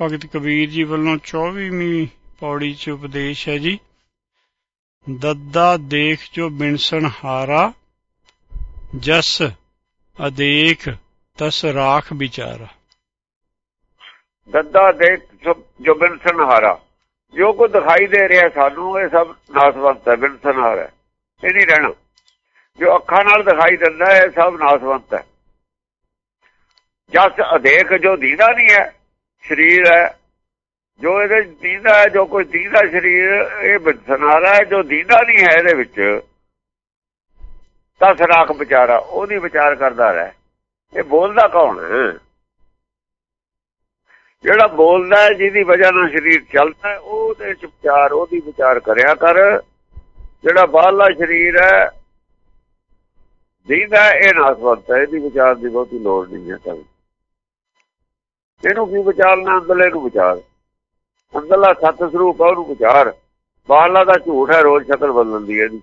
ਭਗਤ ਕਬੀਰ ਜੀ ਵੱਲੋਂ 24ਵੀਂ ਪੌੜੀ 'ਚ ਉਪਦੇਸ਼ ਹੈ ਜੀ, ਦੱਦਾ ਦੇਖ ਜੋ ਬਿਨਸਣ ਹਾਰਾ, ਜਸ ਅਦੇਖ ਤਸ ਰਾਖ ਵਿਚਾਰਾ। ਦੱਦਾ ਦੇਖ ਜੋ ਬਿਨਸਨ ਹਾਰਾ। ਜੋ ਕੋ ਦਿਖਾਈ ਦੇ ਰਿਹਾ ਸਾਨੂੰ, ਇਹ ਸਭ ਨਾਸਵੰਤ ਹੈ ਬਿਨਸਨ ਹਾਰਾ ਇਹ ਨਹੀਂ ਰਹਿਣਾ। ਜੋ ਅੱਖਾਂ ਨਾਲ ਦਿਖਾਈ ਦਿੰਦਾ ਹੈ ਸਭ ਨਾਸਵੰਤ ਹੈ। ਜਸ ਅਦੇਖ ਜੋ ਦੀਦਾ ਨਹੀਂ ਹੈ ਸਰੀਰ ਹੈ। ਜੋ ਇਹਦੇ ਦੀਦਾ ਜੋ ਕੋਈ ਦੀਦਾ ਸਰੀਰ, ਇਹ ਬਿਨਸਨਾਰਾ ਜੋ ਦੀਦਾ ਨਹੀਂ ਹੈ ਇਹਦੇ ਵਿੱਚ, ਤਾਂ ਰਾਖ ਵਿਚਾਰਾ, ਉਹਦੀ ਵਿਚਾਰ ਕਰਦਾ ਰਹਿ। ਇਹ ਬੋਲਦਾ ਕੌਣ ਹੈ? ਜਿਹੜਾ ਬੋਲਦਾ ਜਿਹਦੀ ਵਜ੍ਹਾ ਨਾਲ ਸਰੀਰ ਚੱਲਦਾ ਹੈ, ਉਹਦੇ ਚ ਵਿਚਾਰ, ਉਹਦੀ ਵਿਚਾਰ ਕਰਿਆ ਕਰ। ਜਿਹੜਾ ਬਾਹਰਲਾ ਸਰੀਰ ਹੈ, ਦੀਦਾ ਇਹ ਨਾਸਵੰਤ ਹੈ, ਇਹਦੀ ਵਿਚਾਰ ਦੀ ਬਹੁਤੀ ਲੋੜ ਨਹੀਂ ਹੈ ਤਾਂ ਇਹਨੂੰ ਕੀ ਵਿਚਾਰਨਾ ਅੰਦਰਲੇ ਨੂੰ ਵਿਚਾਰ। ਅੰਦਰਲਾ ਸਤ ਸਰੂਪ ਹੈ ਉਹਨੂੰ ਵਿਚਾਰ। ਬਾਹਰਲਾ ਦਾ ਝੂਠ ਹੈ ਰੋਜ਼ ਸ਼ਕਲ ਬਦਲਦੀ ਹੈ ਇਹਦੀ।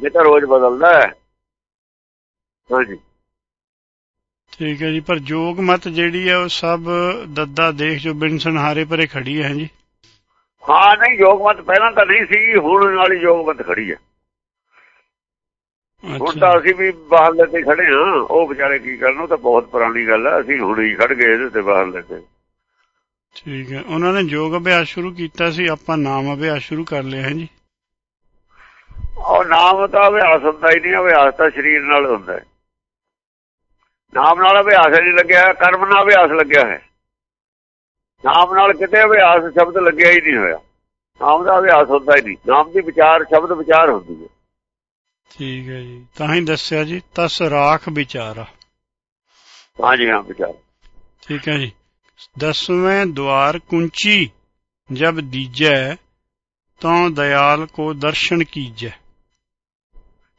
ਇਹ ਤਾਂ ਰੋਜ਼ ਬਦਲਦਾ ਹੈ। ਹਾਂਜੀ। ਠੀਕ ਹੈ ਜੀ ਪਰ ਜੋਗ ਮਤ ਜਿਹੜੀ ਹੈ ਉਹ ਸਭ ਦੱਦਾ ਦੇਖ ਜੋ ਬਿਨਸਣ ਹਾਰੇ ਪਰੇ ਖੜੀ ਹੈ ਜੀ? ਹਾਂ ਨਹੀਂ ਯੋਗਮਤ ਪਹਿਲਾਂ ਤਾਂ ਨਹੀਂ ਸੀ ਹੁਣ ਨਾਲ ਹੀ ਯੋਗਮਤ ਖੜੀ ਹੈ। ਹੁਣ ਤਾਂ ਅਸੀਂ ਵੀ ਬਾਹਰਲੇ ਤੇ ਖੜੇ ਹਾਂ। ਉਹ ਵਿਚਾਰੇ ਕੀ ਕਰਨ ਉਹ ਤਾਂ ਬਹੁਤ ਪੁਰਾਣੀ ਗੱਲ ਹੈ ਅਸੀਂ ਹੁਣ ਹੀ ਖੜ ਗਏ ਇਹਦੇ ਤੇ ਬਾਹਰਲੇ ਤੇ ਠੀਕ ਹੈ। ਉਹਨਾਂ ਨੇ ਯੋਗ ਅਭਿਆਸ ਸ਼ੁਰੂ ਕੀਤਾ ਸੀ ਆਪਾਂ ਨਾਮ ਅਭਿਆਸ ਸ਼ੁਰੂ ਕਰ ਲਿਆ ਹੈ ਜੀ। ਉਹ ਨਾਮ ਤਾਂ ਅਭਿਆਸ ਹੁੰਦਾ ਹੀ ਨਹੀਂ ਅਭਿਆਸ ਤਾਂ ਸਰੀਰ ਨਾਲ ਹੁੰਦਾ ਹੈ। ਨਾਮ ਨਾਲ ਅਭਿਆਸ ਨਹੀਂ ਲੱਗਿਆ ਕਰਮ ਨਾਲ ਅਭਿਆਸ ਲੱਗਿਆ ਹੈ। ਨਾਮ ਨਾਲ ਕਿਤੇ ਅਭਿਆਸ ਸ਼ਬਦ ਲੱਗਿਆ ਹੀ ਨਹੀਂ ਹੋਇਆ। ਨਾਮ ਦਾ ਅਭਿਆਸ ਹੁੰਦਾ ਹੀ ਨਹੀਂ। ਨਾਮ ਦੀ ਵਿਚਾਰ ਸ਼ਬਦ ਵਿਚਾਰ ਹੁੰਦੀ ਹੈ। ਠੀਕ ਹੈ ਜੀ। ਤਾਂ ਹੀ ਦੱਸਿਆ ਜੀ ਤਸ ਰਾਖ ਵਿਚਾਰਾ। ਹਾਂਜੀ ਹਾਂ ਵਿਚਾਰ। ਠੀਕ ਹੈ ਜੀ। ਦਸਵੇਂ ਦਵਾਰ ਕੁੰਚੀ ਜਬ ਦੀਜੈ ਤਾਂ ਦਇਆਲ ਕੋ ਦਰਸ਼ਨ ਕੀਜੈ।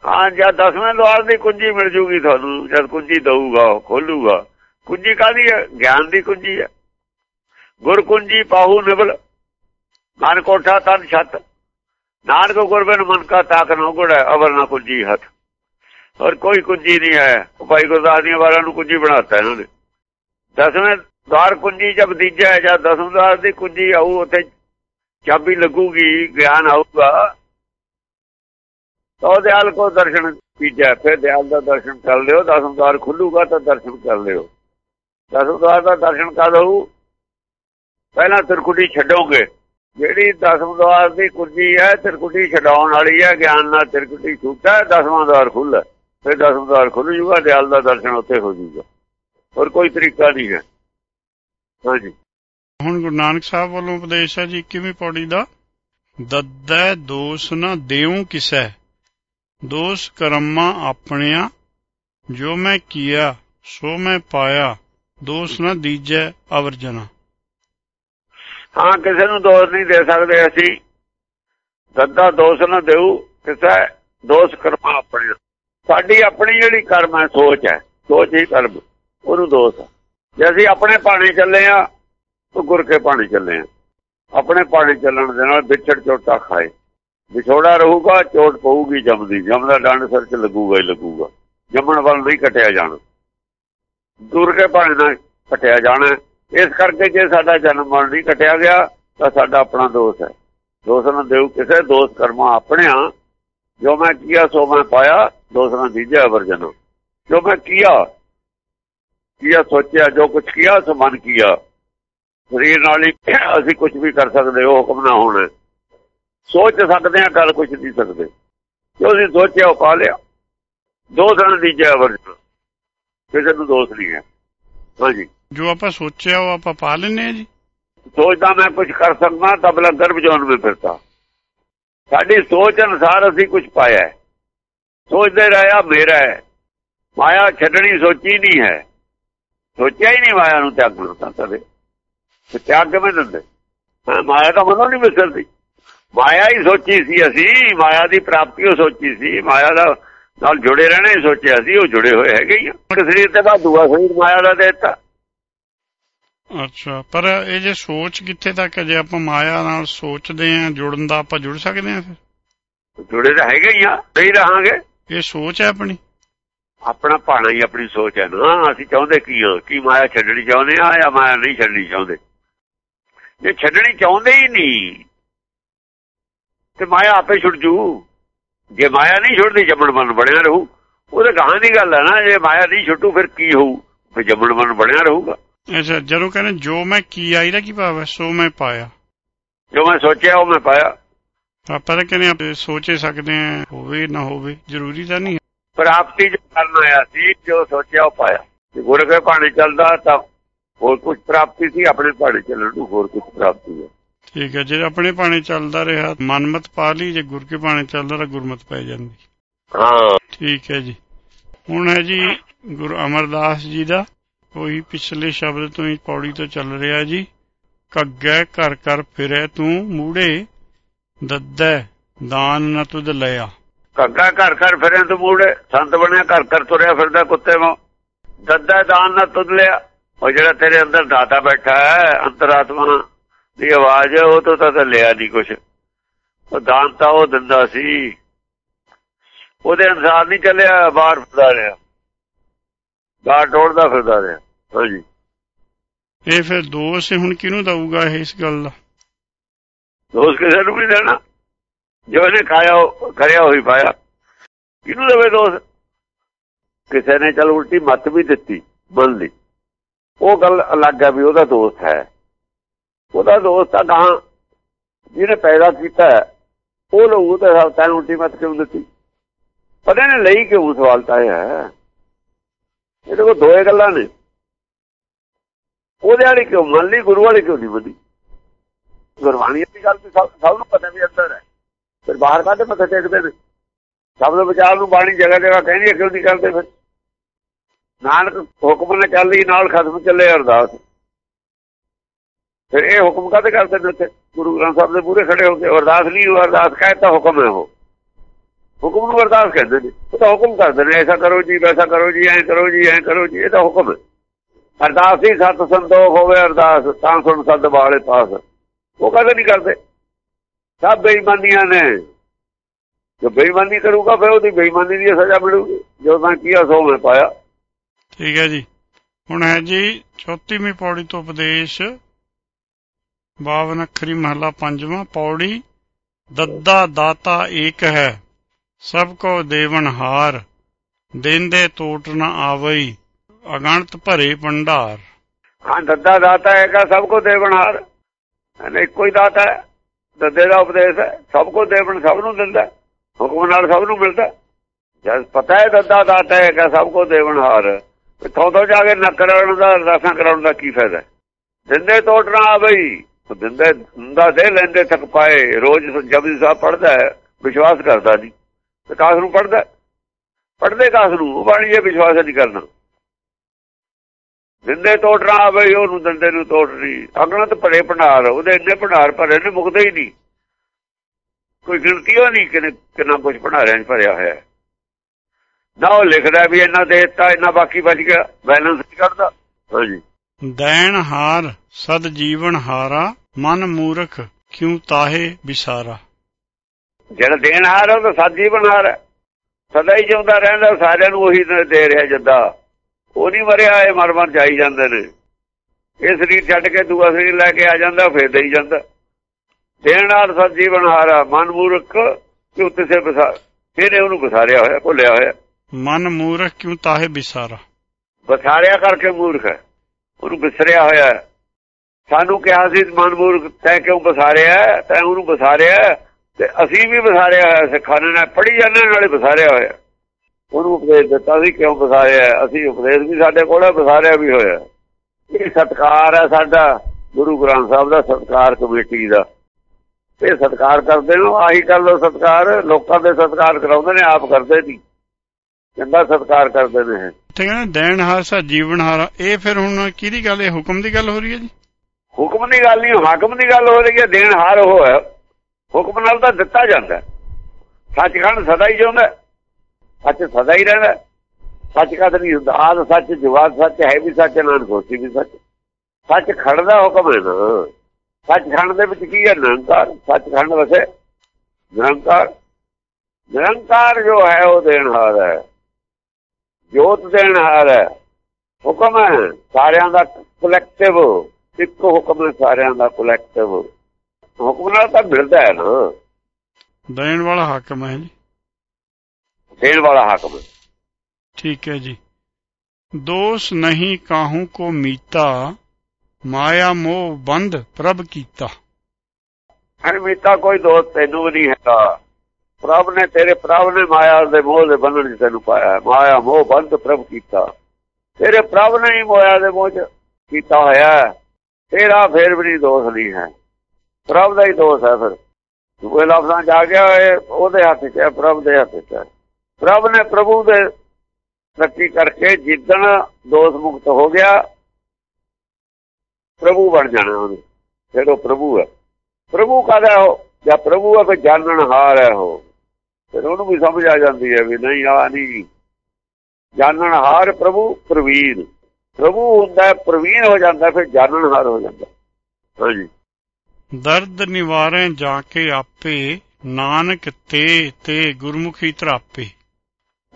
ਹਾਂ ਜਦ ਦਸਵੇਂ ਦਵਾਰ ਦੀ ਕੁੰਜੀ ਮਿਲ ਜੂਗੀ ਤੁਹਾਨੂੰ ਜਦ ਕੁੰਜੀ ਦਊਗਾ ਉਹ ਖੋਲੂਗਾ। ਕੁੰਜੀ ਕਾਦੀ ਹੈ? ਗਿਆਨ ਦੀ ਕੁੰਜੀ ਹੈ। ਗੁਰ ਕੁੰਜੀ ਪਾਹੂ ਨਿਬਲ ਮਨ ਕੋਠਾ ਤਨ ਛਤ। ਨਾਨਕ ਗੁਰਬਨ ਮਨ ਕਾ ਤਾਕ ਨਾ ਗੁੜ ਅਵਰ ਨਾ ਕੁੰਜੀ ਹੱਥ। ਔਰ ਕੋਈ ਕੁਜੀ ਨਹੀਂ ਹੈ। ਭਾਈ ਗੁਰਦਾਸ ਦੀਆਂ ਵਾਰਾਂ ਨੂੰ ਕੁੰਜੀ ਬਣਾਤਾ ਇਹਨਾਂ ਨੇ। ਦਸਵੇਂ ਦਵਾਰ ਕੁੰਜੀ ਜਦ ਦੀਜਾ ਹੈ ਦਸਵੇਂ ਦਵਾਰ ਦੀ ਕੁੰਜੀ ਆਊ, ਉੱਥੇ ਚਾਬੀ ਲੱਗੂਗੀ, ਗਿਆਨ ਆਊਗਾ। ਤੋ ਦਿਆਲ ਕੋ ਦਰਸ਼ਨ ਕੀਜੈ ਫਿਰ ਦਿਆਲ ਦਾ ਦਰਸ਼ਨ ਕਰ ਲਿਓ। ਦਸਮ ਦਵਾਰ ਖੁੱਲੂਗਾ ਤਾਂ ਦਰਸ਼ਨ ਕਰ ਲਿਓ। ਦਸਮ ਦਵਾਰ ਦਾ ਦਰਸ਼ਨ ਕਰ ਲਓ ਪਹਿਲਾਂ ਤਿਰਕੁਟੀ ਛੱਡੋਗੇ। ਜਿਹੜੀ ਦਸਮ ਦਵਾਰ ਦੀ ਕੁਰਜੀ ਹੈ, ਤਿਰਕੁਟੀ ਛਡਾਉਣ ਵਾਲੀ ਹੈ, ਗਿਆਨ ਨਾਲ ਤਿਰਕੁਟੀ ਛੁੱਟਾ, ਦਸਵਾਂ ਦਵਾਰ ਖੁੱਲ੍ਹਾ ਫਿਰ ਦਸਮ ਦਵਾਰ ਖੁੱਲ ਜੂਗਾ, ਦਿਆਲ ਦਾ ਦਰਸ਼ਨ ਉੱਥੇ ਹੋ ਜੂਗਾ। ਹੋਰ ਕੋਈ ਤਰੀਕਾ ਨਹੀਂ ਹੈ। ਹਾਂਜੀ। ਹੁਣ ਗੁਰੂ ਨਾਨਕ ਸਾਹਿਬ ਵੱਲੋਂ ਉਪਦੇਸ਼ ਹੈ ਜੀ 21ਵੀਂ ਪੌੜੀ ਦਾ, ਦੱਦੈ ਦੋਸ ਨਾ ਦੇਉ ਕਿਸੈ। ਦੋਸ ਕਰਮਾਂ ਆਪਣਿਆ, ਜੋ ਮੈਂ ਕੀਆ, ਸੋ ਮੈਂ ਪਾਇਆ, ਦੋਸ ਨਾ ਦੀਜੈ ਅਵਰਜਨਾ। ਹਾਂ ਕਿਸੇ ਨੂੰ ਦੋਸ਼ ਨਹੀਂ ਦੇ ਸਕਦੇ ਅਸੀਂ। ਦੱਦਾ ਦੋਸ਼ ਨਾ ਦੇਉ ਕਿਸੇ ਦੋਸ਼ ਕਰਮਾ ਆਪਣੇ ਸਾਡੀ ਆਪਣੀ ਜਿਹੜੀ ਕਰਮ ਹੈ, ਸੋਚ ਹੈ, ਸੋਚ ਹੀ ਕਰਮ, ਉਹਨੂੰ ਦੋਸ਼ ਜੇ ਅਸੀਂ ਆਪਣੇ ਪਾਣੀ ਚੱਲੇ ਆ ਤਾਂ ਗੁਰ ਕੇ ਪਾਣੀ ਚੱਲੇ ਆ ਆਪਣੇ ਪਾਣੀ ਚੱਲਣ ਦੇ ਨਾਲ ਵਿਛੜ ਚੋਟਾ ਖਾਏ। ਵਿਛੋੜਾ ਰਹੂਗਾ, ਚੋਟ ਪਊਗੀ ਜਮਦੀ। ਜਮਦਾ ਡੰਡ ਸਿਰ 'ਚ ਲੱਗੂਗਾ ਹੀ ਲੱਗੂਗਾ। ਜੰਮਣ ਵੱਲ ਨਹੀਂ ਕਟਿਆ ਜਾਣਾ। ਦੂਰ ਕੇ ਪਾਣੀ ਨਾਲ ਕਟਿਆ ਜਾਣਾ। ਇਸ ਕਰਕੇ ਜੇ ਸਾਡਾ ਜਨਮ ਮਰਨ ਨਹੀਂ ਕਟਿਆ ਗਿਆ, ਤਾਂ ਸਾਡਾ ਆਪਣਾ ਦੋਸ਼ ਹੈ। ਦੋਸ਼ ਨਾ ਦੇਉ ਕਿਸੇ, ਦੋਸ਼ ਕਰਮਾ ਆਪਣਿਆ। ਜੋ ਮੈਂ ਕੀਆ, ਸੋ ਮੈਂ ਪਾਇਆ। ਦੋਸ਼ ਨਾ ਦੀਜੇ ਵਰਜਨ ਜੋ ਮੈਂ ਕੀਆ ਕੀਆ ਸੋਚਿਆ, ਜੋ ਕੁਝ ਕੀਆ, ਸੋ ਮਨ ਕੀਆ। ਸਰੀਰ ਨਾਲ ਹੀ ਅਸੀਂ ਕੁਝ ਵੀ ਕਰ ਸਕਦੇ ਹੋ ਹੁਕਮ ਨਾ ਹੋਣਾ। ਸੋਚ ਸਕਦੇ ਆ ਕਰ ਕੁਝ ਨਹੀਂ ਸਕਦੇ। ਜੋ ਅਸੀਂ ਸੋਚਿਆ, ਉਹ ਪਾ ਲਿਆ। ਦੋਸ਼ ਨਾ ਦੀਜੇ ਵਰਜਨ ਕਿਸੇ ਨੂੰ ਦੋਸ਼ ਨਹੀਂ ਹੈ। ਹਾਂਜੀ। ਜੋ ਆਪਾਂ ਸੋਚਿਆ ਉਹ ਆਪਾਂ ਪਾ ਲੈਨੇ ਆ ਜੀ। ਸੋਚਦਾ ਮੈਂ ਕੁਝ ਕਰ ਸਕਦਾ, ਤਾਂ ਬਲਾ ਗਰਭ ਵਿੱਚ ਫਿਰਤਾ ਸਾਡੀ ਸੋਚ ਅਨੁਸਾਰ ਅਸੀਂ ਕੁਝ ਪਾਇਆ ਸੋਚਦੇ ਰਹਿਆ ਮੇਰਾ ਹੈ। ਮਾਇਆ ਛੱਡਣੀ ਸੋਚੀ ਨਹੀਂ ਹੈ। ਸੋਚਿਆ ਹੀ ਨਹੀਂ ਮਾਇਆ ਨੂੰ ਤਿਆਗਣਾ ਤਾਂ ਕਦੇ। ਤੇ ਤਿਆਗ ਕਿਵੇਂ ਦਿੰਦੇ? ਮਾਇਆ ਤਾਂ ਮਨੋਂ ਨਹੀਂ ਵਿਸਰਦੀ। ਮਾਇਆ ਹੀ ਸੋਚੀ ਸੀ ਅਸੀਂ, ਮਾਇਆ ਦੀ ਪ੍ਰਾਪਤੀ ਉਹ ਸੋਚੀ ਸੀ। ਮਾਇਆ ਦਾ ਨਾਲ ਜੁੜੇ ਰਹਿਣਾ ਹੀ ਸੋਚਿਆ ਸੀ, ਉਹ ਜੁੜੇ ਹੋਏ ਹੈਗੇ ਹੀ ਆ। ਸਰੀਰ ਤੇ ਬਾਅਦ ਦੂਆ ਸਰੀਰ ਮਾਇਆ ਦਾ ਦੇਤਾ। ਅੱਛਾ ਪਰ ਇਹ ਜੇ ਸੋਚ ਕਿੱਥੇ ਤੱਕ ਹੈ? ਜੇ ਆਪਾਂ ਮਾਇਆ ਨਾਲ ਸੋਚਦੇ ਆਂ ਜੁੜਨ ਦਾ ਆਪਾਂ ਜੁੜ ਸਕਦੇ ਆਂ ਫਿਰ? ਜੁੜੇ ਤਾਂ ਹੈਗੇ ਹੀ ਆ ਨਹੀਂ ਰਹਾਂਗੇ। ਇਹ ਸੋਚ ਹੈ ਆਪਣੀ? ਆਪਣਾ ਭਾਣਾ ਹੀ ਆਪਣੀ ਸੋਚ ਹੈ ਨਾ ਅਸੀਂ ਚਾਹੁੰਦੇ ਕੀ ਹਾਂ ਕੀ ਮਾਇਆ ਛੱਡਣੀ ਚਾਹੁੰਦੇ ਆ ਜਾਂ ਮਾਇਆ ਨਹੀਂ ਛੱਡਣੀ ਚਾਹੁੰਦੇ? ਜੇ ਛੱਡਣੀ ਚਾਹੁੰਦੇ ਹੀ ਨਹੀਂ ਤੇ ਮਾਇਆ ਆਪੇ ਛੁੱਟ ਜੂ। ਜੇ ਮਾਇਆ ਨਹੀਂ ਛੁੱਟਦੀ ਜੰਮਣ ਮਨ ਬਣਿਆ ਰਹੂ। ਉਹਦੇ ਗਾਹਾਂ ਦੀ ਗੱਲ ਹੈ ਨਾ ਜੇ ਮਾਇਆ ਨਹੀਂ ਛੁੱਟੂ ਫਿਰ ਕੀ ਹੋਊ? ਫਿਰ ਜੰਮਣ ਮਨ ਬਣਿਆ ਰਹੂਗਾ। ਅੱਛਾ ਜਦੋਂ ਕਹਿੰਦੇ ਜੋ ਮੈਂ ਕੀਆ ਇਹਦਾ ਕੀ ਭਾਵ ਹੈ? ਸੋ ਮੈਂ ਪਾਇਆ। ਜੋ ਮੈਂ ਸੋਚਿਆ ਉਹ ਮੈਂ ਪਾਇਆ। ਆਪਾਂ ਤਾਂ ਕਹਿੰਦੇ ਆਪਾਂ ਸੋਚੇ ਸਕਦੇ ਆ ਹੋਵੇ ਨਾ ਹੋਵੇ ਜ਼ਰੂਰੀ ਤਾਂ ਨਹੀਂ। ਪ੍ਰਾਪਤੀ ਜੋ ਕਰਨ ਆਇਆ ਸੀ ਜੋ ਸੋਚਿਆ ਉਹ ਪਾਇਆ। ਜੇ ਗੁਰ ਕੇ ਪਾਣੀ ਚੱਲਦਾ ਤਾਂ ਹੋਰ ਕੁਝ ਪ੍ਰਾਪਤੀ ਸੀ ਆਪਣੇ ਪਾਣੀ ਚੱਲਣ ਨੂੰ ਹੋਰ ਕੁਝ ਪ੍ਰਾਪਤੀ ਹੈ। ਠੀਕ ਹੈ ਜੇ ਆਪਣੇ ਪਾਣੀ ਚੱਲਦਾ ਰਿਹਾ ਮਨਮਤ ਪਾ ਲਈ ਜੇ ਗੁਰ ਕੇ ਪਾਣੀ ਚੱਲਦਾ ਤਾਂ ਗੁਰਮਤ ਪੈ ਜਾਂਦੀ। ਹਾਂ। ਠੀਕ ਹੈ ਜੀ। ਹੁਣ ਹੈ ਜੀ ਗੁਰੂ ਅਮਰਦਾਸ ਜੀ ਦਾ ਕੋਈ ਪਿਛਲੇ ਸ਼ਬਦ ਤੋਂ ਹੀ ਪੌੜੀ ਤੋਂ ਚੱਲ ਰਿਹਾ ਜੀ। ਕੱਗੈ ਘਰ ਘਰ ਫਿਰੈ ਤੂੰ, ਮੂੜੇ ਦੱਦੈ, ਦਾਨ ਨ ਤੁਧ ਲਿਆ। ਕੱਗਾ ਘਰ ਘਰ ਫਿਰੇ ਤੂੰ, ਮੂੜੇ, ਸੰਤ ਬਣਿਆ, ਘਰ ਘਰ ਤੁਰਿਆ ਫਿਰਦਾ ਕੁੱਤੇ ਵਾਂ ਦੱਦਾ, ਦਾਨ ਨਾ ਤੁਧ ਲਿਆ। ਉਹ ਜਿਹੜਾ ਤੇਰੇ ਅੰਦਰ ਦਾਤਾ ਬੈਠਾ ਹੈ, ਅੰਤਰਾਤਮਾ ਦੀ ਆਵਾਜ਼ ਉਹ ਤੋਂ ਤਾਂ ਲਿਆ ਨਹੀਂ ਕੁਛ। ਉਹ ਦਾਨ ਤਾਂ ਉਹ ਦਿੰਦਾ ਸੀ। ਉਹਦੇ ਅਨਸਾਰ ਨਹੀਂ ਚੱਲਿਆ, ਬਾਹਰ ਫਿਰਦਾ ਰਿਹਾ। ਬਾਹਰ ਟੋੜਦਾ ਫਿਰਦਾ ਰਿਹਾ। ਹਾਂਜੀ। ਇਹ ਫਿਰ ਦੋਸ਼ ਹੁਣ ਕਿਹਨੂੰ ਦਊਗਾ ਇਹ ਇਸ ਗੱਲ ਦਾ? ਦੋਸ ਕਿਸੇ ਨੂੰ ਨਹੀਂ ਦੇਣਾ। ਜੋ ਇਹਨੇ ਖਾਇਆ ਕਰਿਆ ਹੋਈ ਪਾਇਆ। ਕਿਹਨੂੰ ਦੇਵੇ ਦੋਸ? ਕਿਸੇ ਨੇ ਚਲ ਉਲਟੀ ਮੱਤ ਵੀ ਦਿੱਤੀ ਮੰਨ ਲਈ। ਉਹ ਗੱਲ ਅਲੱਗ ਹੈ ਵੀ ਉਹਦਾ ਦੋਸਤ ਹੈ। ਉਹਦਾ ਦੋਸਤ ਤਾਂ ਗਾਂ ਜਿਹਨੇ ਪੈਦਾ ਕੀਤਾ ਉਹ ਲੋਕ ਤਾਂ ਉਲਟੀ ਮੱਤ ਕਿਉਂ ਦਿੱਤੀ? ਪਤਾ ਨਹੀਂ ਲਈ ਕਿਉਂ ਸਵਾਲ ਤਾਂ ਹੈ। ਇਹਦੇ ਕੋਲ ਦੋਏ ਗੱਲਾਂ ਨੇ। ਉਹਦੇ ਵਾਲੀ ਕਿਉਂ? ਮੰਨ ਲਈ ਗੁਰੂ ਵਾਲੀ ਕਿਉਂ ਨਹੀਂ ਮੰਨੀ? ਗੁਰਬਾਣੀ ਦੀ ਗੱਲ ਤੇ ਸਭ ਨੂੰ ਪਤਾ ਵੀ ਅੰਦਰ ਹੈ। ਫਿਰ ਬਾਹਰ ਕਾਹਦੇ ਮੱਥੇ ਟੇਕਦੇ ਨੇ? ਸ਼ਬਦ ਵਿਚਾਰ ਨੂੰ ਬਾਣੀ ਜਗ੍ਹਾ ਜਗ੍ਹਾ ਕਹਿੰਦੀ ਹੈ, ਕਿਉਂ ਨਹੀਂ ਕਰਦੇ ਫਿਰ? ਨਾਨਕ ਹੁਕਮ ਨੇ ਚੱਲੀ ਨਾਲ ਖਤਮ ਚੱਲੇ ਅਰਦਾਸ। ਫਿਰ ਇਹ ਹੁਕਮ ਕਾਹਦੇ ਕਰਦੇ ਨੇ ਉੱਥੇ ਗੁਰੂ ਗ੍ਰੰਥ ਸਾਹਿਬ ਦੇ ਪੂਰੇ ਖੜੇ ਹੋ ਕੇ ਅਰਦਾਸ ਨਹੀਂ ਉਹ ਅਰਦਾਸ ਕਹਿੰਦਾ ਹੁਕਮ ਹੈ ਉਹ। ਹੁਕਮ ਨੂੰ ਅਰਦਾਸ ਕਹਿੰਦੇ ਨੇ। ਉਹ ਤਾਂ ਹੁਕਮ ਕਰਦੇ ਨੇ, ਐਸਾ ਕਰੋ ਜੀ, ਵੈਸਾ ਕਰੋ ਜੀ, ਐਂ ਕਰੋ ਜੀ, ਐਂ ਕਰੋ ਜੀ, ਇਹ ਤਾਂ ਹੁਕਮ ਹੈ। ਅਰਦਾਸ ਹੀ ਸਤ ਸੰਤੋਖ ਹੋਵੇ, ਅਰਦਾਸ ਤਾਂ ਸੁਣ ਸੱਦ ਵਾਲੇ ਪਾਸ। ਉਹ ਕਦੇ ਨਹੀਂ ਕਰਦੇ। ਸਭ ਬੇਈਮਾਨੀਆਂ ਨੇ। ਜੋ ਬੇਈਮਾਨੀ ਕਰੂਗਾ, ਫਿਰ ਉਹਦੀ ਬੇਈਮਾਨੀ ਦੀ ਸਜ਼ਾ ਮਿਲੂਗੀ। ਜੋ ਮੈਂ ਕੀਆ ਸੋ ਮੈਂ ਪਾਇਆ। ਠੀਕ ਹੈ ਜੀ। ਹੁਣ ਹੈ ਜੀ 34ਵੀਂ ਪੌੜੀ ਤੋਂ ਉਪਦੇਸ਼। 52 ਅੱਖਰੀ ਮਹਲਾ ਪੰਜਵਾਂ ਪੌੜੀ। ਦੱਦਾ ਦਾਤਾ ਏਕ ਹੈ। ਸਭ ਕੋ ਦੇਵਨ ਹਾਰ ਦੇਂਦੇ ਟੋਟ ਨ ਆਵਈ, ਅਗਣਤ ਭਰੇ ਭੰਡਾਰ। ਹਾਂ, ਦੱਦਾ ਦਾਤਾ ਹੈਗਾ ਸਭ ਕੋ ਦੇਵਨਹਾਰ ਇਹਨੇ ਇੱਕੋ ਹੀ ਦਾਤਾ ਹੈ, ਦੱਦੇ ਦਾ ਉਪਦੇਸ਼ ਹੈ, ਸਭ ਕੋ ਦੇਵਨ ਸਭ ਨੂੰ ਦਿੰਦਾ ਹੁਕਮ ਨਾਲ ਸਭ ਨੂੰ ਮਿਲਦਾ ਜਦ ਪਤਾ ਹੈ ਦੱਦਾ ਦਾਤਾ ਹੈਗਾ ਸਭ ਕੋ ਦੇਵਨਹਾਰ ਥੋਂ ਤੋਂ ਜਾ ਕੇ ਨਾ ਕਰਾਉਣ ਦਾ ਅਰਦਾਸਾਂ ਕਰਾਉਣ ਦਾ ਕੀ ਫਾਇਦਾ ਦਿੰਦੇ ਟੋਟਣਾ ਨਾ ਬਈ ਦਿੰਦੇ ਹੁੰਦਾ ਦੇ ਲੈਂਦੇ ਤੱਕ ਪਾਏ, ਰੋਜ਼ ਜਪਜੀ ਸਾਹਿਬ ਪੜਦਾ ਹੈ, ਵਿਸ਼ਵਾਸ ਕਰਦਾ ਨਹੀਂ ਤੇ ਕਾਸ ਨੂੰ ਪੜਦਾ ਪੜਦੇ ਕਾਸ ਨੂੰ, ਉਹ ਬਾਣੀ ਇਹ ਵਿਸ਼ਵਾਸ ਨਹੀਂ ਕਰਨਾ। ਦਿੰਦੇ ਤੋੜਨਾ ਆਵੇ ਉਹਨੂੰ ਦੰਦੇ ਨੂੰ ਤੋੜਨੀ ਅਗਣਤ ਭਰੇ ਭੰਡਾਰ ਉਹਦੇ ਇੰਨੇ ਭੰਡਾਰ ਭਰੇ ਨੇ, ਮੁਕਦੇ ਹੀ ਨਹੀਂ। ਕੋਈ ਗਿਣਤੀ ਉਹ ਨਹੀਂ ਕਿ ਕਿੰਨਾ ਕੁਝ ਭੰਡਾਰਿਆਂ 'ਚ ਭਰਿਆ ਹੋਇਆ ਨਾ ਉਹ ਲਿਖਦਾ ਵੀ ਇੰਨਾ ਦੇ ਦਿੱਤਾ, ਇੰਨਾ ਬਾਕੀ ਬਚ ਗਿਆ, ਬੈਲੈਂਸ ਨਹੀਂ ਕੱਢਦਾ। ਹਾਂਜੀ। ਦੈਣ ਹਾਰ, ਸਦ ਜੀਵਨ ਹਾਰਾ, ਮਨ ਮੂਰਖ, ਕਿਉ ਤਾਹੇ ਵਿਸਾਰਾ। ਜਿਹੜਾ ਦੇਣਹਾਰ ਉਹ ਤਾਂ ਸਾਜੀ ਬਣਾਰ ਹੈ ਸਦਾ ਹੀ ਜਿਉਂਦਾ ਰਹਿੰਦਾ ਸਾਰਿਆਂ ਨੂੰ ਉਹੀ ਦੇ ਰਿਹਾ ਜੱਦਾ। ਉਹ ਨਹੀਂ ਮਰਿਆ ਇਹ ਮਰ ਮਰ ਜਾਈ ਜਾਂਦੇ ਨੇ। ਇਹ ਸਰੀਰ ਛੱਡ ਕੇ ਦੂਆ ਸਰੀਰ ਲੈ ਕੇ ਆ ਜਾਂਦਾ ਫੇਰ ਦੇਈ ਜਾਂਦਾ। ਦੇਣਹਾਰ ਸਾਜੀ ਬਣਾਰਾ ਮਨ ਮੂਰਖ ਕਿ ਉੱਤੇ ਸੇ ਬਸਾ ਇਹਨੇ ਉਹਨੂੰ ਬਸਾਰਿਆ ਹੋਇਆ ਭੁੱਲਿਆ ਹੋਇਆ। ਮਨ ਮੂਰਖ ਕਿਉ ਤਾਹੇ ਵਿਸਾਰਾ ਬਸਾਰਿਆ ਕਰਕੇ ਮੂਰਖ ਹੈ। ਉਹਨੂੰ ਵਿਸਰਿਆ ਹੋਇਆ। ਸਾਨੂੰ ਕਿਹਾ ਸੀ ਮਨ ਮੂਰਖ ਤੈ ਕਿਉਂ ਬਸਾਰਿਆ? ਤੈਂ ਉਹਨੂੰ ਬਸਾਰਿਆ ਤੇ ਅਸੀਂ ਵੀ ਬਸਾਰਿਆ ਹੋਇਆ ਸਿੱਖਾਂ ਨੇ ਪੜੀ ਜਾਂਦੇ ਨਾਲੇ ਬਸਾਰਿਆ ਹੋਇਆ। ਉਹਨੂੰ ਉਪਦੇਸ਼ ਦਿੱਤਾ ਸੀ ਕਿਉਂ ਬਸਾਰਿਆ ਹੈ? ਅਸੀਂ ਉਪਦੇਸ਼ ਵੀ ਸਾਡੇ ਕੋਲ ਹੈ ਬਸਾਰਿਆ ਵੀ ਹੋਇਆ ਇਹ ਸਤਕਾਰ ਹੈ ਸਾਡਾ ਗੁਰੂ ਗ੍ਰੰਥ ਸਾਹਿਬ ਦਾ ਸਤਕਾਰ ਕਮੇਟੀ ਦਾ। ਇਹ ਸਤਕਾਰ ਕਰਦੇ ਨੇ ਆਹੀ ਕਰ ਲੋ ਸਤਕਾਰ ਲੋਕਾਂ ਦੇ ਸਤਕਾਰ ਕਰਾਉਂਦੇ ਨੇ ਆਪ ਕਰਦੇ ਨਹੀਂ। ਚੰਗਾ ਸਤਕਾਰ ਕਰਦੇ ਨੇ। ਤੇ ਕਹਿੰਦੇ ਦੈਣ ਹਾਰ ਸਦ ਜੀਵਨ ਹਾਰਾ ਇਹ ਫਿਰ ਹੁਣ ਕਿਹਦੀ ਗੱਲ ਹੈ ਹੁਕਮ ਦੀ ਗੱਲ ਹੋ ਰਹੀ ਹੈ ਜੀ? ਹੁਕਮ ਦੀ ਗੱਲ ਨਹੀਂ ਹਾਕਮ ਦੀ ਗੱਲ ਹੋ ਰਹੀ ਹੈ ਦੇਣ ਹਾਰ ਉਹ ਹੈ। ਹੁਕਮ ਨਾਲ ਤਾਂ ਦਿੱਤਾ ਜਾਂਦਾ ਹੈ। ਸੱਚਖੰਡ ਸਦਾ ਹੀ ਜਿਉਂਦਾ ਸੱਚ ਸਦਾ ਹੀ ਰਹਿੰਦਾ ਸੱਚ ਕਦ ਨਹੀਂ ਹੁੰਦਾ। ਆਦ ਸੱਚ ਜਵਾਬ ਸੱਚ, ਹੈ ਵੀ ਸੱਚ, ਨਾਨਕ ਹੋਸੀ ਵੀ ਸੱਚ। ਸੱਚ ਖੜਦਾ ਹੁਕਮ ਹੈ ਨਾ। ਸੱਚਖੰਡ ਦੇ ਵਿੱਚ ਕੀ ਹੈ? ਨਿਰੰਕਾਰ। ਸੱਚਖੰਡ ਵਸੇ ਨਿਰੰਕਾਰ। ਨਿਰੰਕਾਰ ਜੋ ਹੈ, ਉਹ ਦੇਣ ਹਾਰ ਹੈ। ਜੋਤ ਦੇਣ ਹਾਰ ਹੈ। ਹੁਕਮ ਹੈ ਸਾਰਿਆਂ ਦਾ ਕਲੈਕਟਿਵ ਇੱਕ ਹੁਕਮ ਹੈ ਸਾਰਿਆਂ ਦਾ ਕਲੈਕਟਿਵ ਹੁਕਮ ਨਾਲ ਤਾਂ ਮਿਲਦਾ ਹੈ ਨਾ। ਦੇਣ ਵਾਲਾ ਹਾਕਮ ਹੈ ਜੀ। ਦੇਣ ਵਾਲਾ ਹਾਕਮ। ਠੀਕ ਹੈ ਜੀ। ਦੋਸ ਨਹੀਂ ਕਾਹੂ ਕੋ ਮੀਤਾ ਮਾਇਆ ਮੋਹ ਬੰਧ ਪ੍ਰਭ ਕੀਤਾ। ਅਨਮੀਤਾ ਕੋਈ ਦੋਸਤ ਤੈਨੂੰ ਨਹੀਂ ਹੈਗਾ। ਪ੍ਰਭ ਨੇ ਤੇਰੇ ਪ੍ਰਭ ਨੇ ਮਾਇਆ ਦੇ ਮੋਹ ਦੇ ਬੰਧਨ 'ਚ ਤੈਨੂੰ ਪਾਇਆ। ਮਾਇਆ ਮੋਹ ਬੰਧ ਪ੍ਰਭ ਕੀਤਾ। ਤੇਰੇ ਪ੍ਰਭ ਨੇ ਹੀ ਮਾਇਆ ਦੇ ਮੋਹ 'ਚ ਕੀਤਾ ਹੋਇਆ। ਤੇਰਾ ਫੇਰ ਵੀ ਨਹੀਂ ਦੋਸ਼ ਨਹੀਂ ਹੈ। ਪ੍ਰਭ ਦਾ ਹੀ ਦੋਸ਼ ਹੈ ਫਿਰ। ਦੂਏ ਲਫ਼ਜ਼ਾਂ 'ਚ ਆ ਗਿਆ ਇਹ ਉਹਦੇ ਹੱਥ 'ਚ ਹੈ ਪ੍ਰਭ ਦੇ ਹੱਥ 'ਚ ਹੈ। ਪ੍ਰਭ ਨੇ ਪ੍ਰਭੂ ਦੇ ਰੱਖੀ ਕਰਕੇ ਜਿੱਦਣ ਦੋਸ਼ ਮੁਕਤ ਹੋ ਗਿਆ ਪ੍ਰਭੂ ਬਣ ਜਾਣਾ ਉਹਨੇ। ਫਿਰ ਉਹ ਪ੍ਰਭੂ ਹੈ। ਪ੍ਰਭੂ ਕਾਹਦਾ ਉਹ? ਜਾਂ ਪ੍ਰਭੂ ਹੈ ਕੋਈ ਜਾਣਨ ਹਾਰ ਹੈ ਉਹ? ਫਿਰ ਉਹਨੂੰ ਵੀ ਸਮਝ ਆ ਜਾਂਦੀ ਹੈ ਵੀ ਨਹੀਂ ਆ ਨਹੀਂ। ਜਾਣਨ ਹਾਰ ਪ੍ਰਭੂ ਪ੍ਰਵੀਨ। ਪ੍ਰਭੂ ਹੁੰਦਾ ਹੈ, ਪ੍ਰਵੀਨ ਹੋ ਜਾਂਦਾ ਫਿਰ ਜਾਣਨ ਹਾਰ ਹੋ ਜਾਂਦਾ। ਹਾਂਜੀ। ਦਰਦ ਨਿਵਾਰੈ ਜਾ ਕੇ ਆਪੇ ਨਾਨਕ ਤੇ ਤੇ ਗੁਰਮੁਖੀ ਧਰਾਪੇ।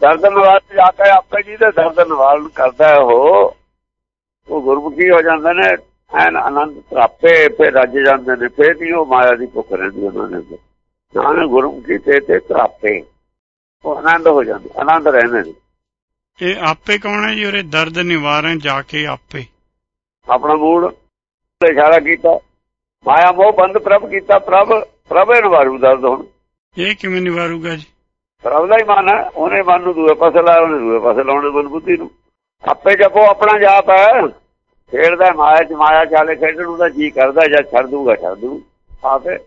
ਦਰਦ ਨਿਵਾਰਨ ਜਾ ਕੇ ਆਪੇ ਜੀ ਦੇ ਦਰਦ ਨਿਵਾਰਨ ਕਰਦਾ ਹੈ ਉਹ। ਉਹ ਗੁਰਮੁਖੀ ਹੋ ਜਾਂਦੇ ਨੇ ਐਨ ਆਨੰਦ ਪ੍ਰਾਪੇ ਫਿਰ ਰੱਜ ਜਾਂਦੇ ਨੇ ਫਿਰ ਨਹੀਂ ਉਹ ਮਾਇਆ ਦੀ ਭੁੱਖ ਰਹਿੰਦੀ ਉਹਨਾਂ ਅੰਦਰ। ਨਾਨਕ ਗੁਰਮੁਖੀ ਤੇ ਤੇ ਪ੍ਰਾਪੇ ਉਹ ਆਨੰਦ ਹੋ ਜਾਂਦਾ ਆਨੰਦ ਰਹਿੰਦੇ ਨੇ। ਇਹ ਆਪੇ ਕੌਣ ਹੈ ਜੀ ਉਰੇ? ਦਰਦ ਨਿਵਾਰੈ ਜਾ ਕੇ ਆਪੇ। ਆਪਣਾ ਤੇ ਇਸ਼ਾਰਾ ਕੀਤਾ। ਮਾਇਆ ਮੋਹ ਬੰਦ ਪ੍ਰਭ ਕੀਤਾ ਪ੍ਰਭ ਪ੍ਰਭੇ ਨਿਵਾਰੂ ਦਰਦ ਹੁਣ। ਇਹ ਕਿਵੇਂ ਨਿਵਾਰੂਗਾ ਜੀ? ਪ੍ਰਭ ਦਾ ਹੀ ਮਨ ਹੈ ਉਹਨੇ ਮਨ ਨੂੰ ਦੂਏ ਪਾਸੇ ਲਾਇਆ ਉਹਨੇ ਦੂਏ ਪਾਸੇ ਲਾਉਣੇ ਮਨ ਬੁੱਧੀ ਨੂੰ। ਆਪੇ ਜਪੋ ਆਪਣਾ ਜਾਪ ਹੈ। ਖੇਡਦਾ ਮਾਇਆ ਚ ਮਾਇਆ ਚਾਲੇ ਖੇਡਣ ਤਾਂ ਜੀ ਕਰਦਾ ਜਦ ਛੱਡ ਦੂਗਾ ਛੱਡ ਦੂ ਆਪੇ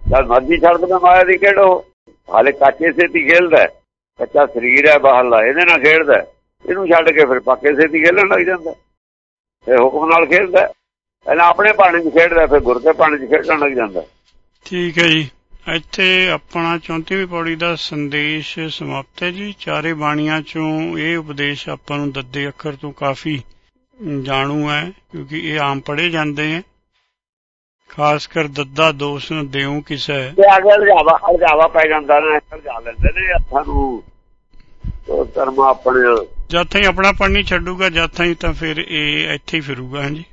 ਜਦ ਮਰਜ਼ੀ ਛੱਡ ਦੂਗਾ ਮਾਇਆ ਦੀ ਖੇਡੋ। ਹਾਲੇ ਕੱਚੇ ਸੇਤੀ ਖੇਲਦਾ ਹੈ। ਕੱਚਾ ਸਰੀਰ ਹੈ ਬਾਹਰਲਾ ਇਹਦੇ ਨਾਲ ਖੇਡਦਾ। ਇਹਨੂੰ ਛੱਡ ਕੇ ਫਿਰ ਪੱਕੇ ਸੇਤੀ ਖੇਲਣ ਲੱਗ ਜਾਂਦਾ ਤੇ ਹੁਕਮ ਨਾਲ ਖੇਡਦਾ। ਪਹਿਲਾਂ ਆਪਣੇ ਪਾਣੀ 'ਚ ਖੇਡਦਾ ਫਿਰ ਗੁਰ ਕੇ ਪਾਣੀ 'ਚ ਖੇਡਣ ਲੱਗ ਜਾਂਦਾ। ਠੀਕ ਹੈ ਜੀ। ਇੱਥੇ ਆਪਣਾ 34ਵੀਂ ਪੌੜੀ ਦਾ ਸੰਦੇਸ਼ ਸਮਾਪਤ ਹੈ ਜੀ। ਚਾਰੇ ਬਾਣੀਆਂ ਚੋਂ ਇਹ ਉਪਦੇਸ਼ ਆਪਾਂ ਨੂੰ ਦੱਦੇ ਅੱਖਰ ਤੋਂ ਕਾਫੀ ਜਾਣੂ ਹੈ ਕਿਉਂਕਿ ਇਹ ਆਮ ਪੜ੍ਹੇ ਜਾਂਦੇ ਹੈ। ਖਾਸ ਕਰ ਦੱਦਾ ਦੋਸ਼ ਨ ਦੇਉ ਕਿਸੈ। ਤੇ ਅੱਗੇ ਰਜਾਵਾ ਰਜਾਵਾ ਪੈ ਜਾਂਦਾ ਨਾ ਰਜਾ ਲੈਂਦੇ ਨੇ ਹੱਥਾਂ ਨੂੰ। ਉਹ ਕਰਮ ਆਪਣੇ ਜਦ ਤਾਈਂ ਆਪਣਾ ਪੜ੍ਹਨੀ ਛੱਡੂਗਾ ਜਦ ਤਾਈਂ ਤਾਂ ਫਿਰ ਇਹ ਇੱਥੇ ਹੀ ਫਿਰੂਗਾ ਹਾਂਜੀ।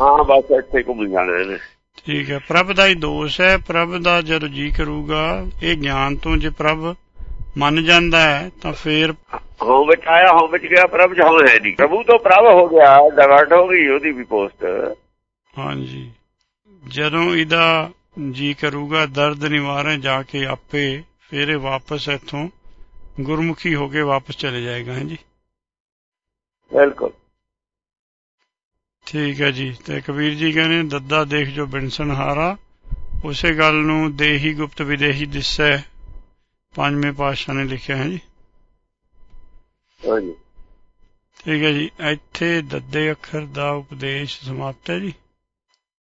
ਹਾਂ ਬਸ ਇੱਥੇ ਘੁੰਮ ਜਾਣਾ ਇਹਨੇ ਠੀਕ ਹੈ ਪ੍ਰਭ ਦਾ ਹੀ ਦੋਸ਼ ਹੈ ਪ੍ਰਭ ਦਾ ਜਦ ਜੀ ਕਰੂਗਾ ਇਹ ਗਿਆਨ ਤੋਂ ਜੇ ਪ੍ਰਭ ਮੰਨ ਜਾਂਦਾ ਹੈ ਤਾਂ ਫਿਰ ਹੋਂ ਵਿੱਚ ਆਇਆ ਹੋਂ ਵਿੱਚ ਗਿਆ ਪ੍ਰਭ ਜਹਾਂ ਹੈ ਨਹੀਂ। ਪ੍ਰਭੂ ਤੋਂ ਪ੍ਰਭ ਹੋ ਗਿਆ ਡਿਵਰਟ ਹੋ ਗਈ ਉਹਦੀ ਵੀ ਪੋਸਟ। ਹਾਂਜੀ। ਜਦੋਂ ਇਹਦਾ ਜੀ ਕਰੂਗਾ ਦਰਦ ਨਿਵਾਰਨ ਜਾ ਕੇ ਆਪੇ ਫਿਰ ਇਹ ਵਾਪਸ ਇੱਥੋਂ ਗੁਰਮੁਖੀ ਹੋ ਕੇ ਵਾਪਸ ਚਲੇ ਜਾਏਗਾ ਹਾਂਜੀ। ਬਿਲਕੁਲ। ਠੀਕ ਹੈ ਜੀ। ਤੇ ਕਬੀਰ ਜੀ ਕਹਿੰਦੇ ਦੱਦਾ ਦੇਖ ਜੋ ਬਿਨਸਨ ਹਾਰਾ। ਉਸੇ ਗੱਲ ਨੂੰ ਦੇਹੀ ਗੁਪਤ ਵਿਦੇਹੀ ਦਿਸੈ। ਪੰਜਵੇਂ ਪਾਤਸ਼ਾਹ ਨੇ ਲਿਖਿਆ ਹੈ ਜੀ। ਹਾਂਜੀ। ਠੀਕ ਹੈ ਜੀ। ਇੱਥੇ ਦੱਦੇ ਅੱਖਰ ਦਾ ਉਪਦੇਸ਼ ਸਮਾਪਤ ਹੈ ਜੀ।